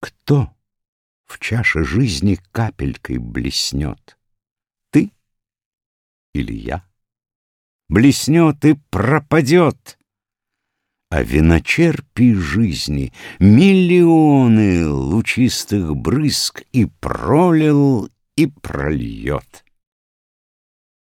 Кто в чаше жизни капелькой блеснет? Ты или я? Блеснет и пропадет. А виночерпий жизни миллионы лучистых брызг и пролил, и прольет.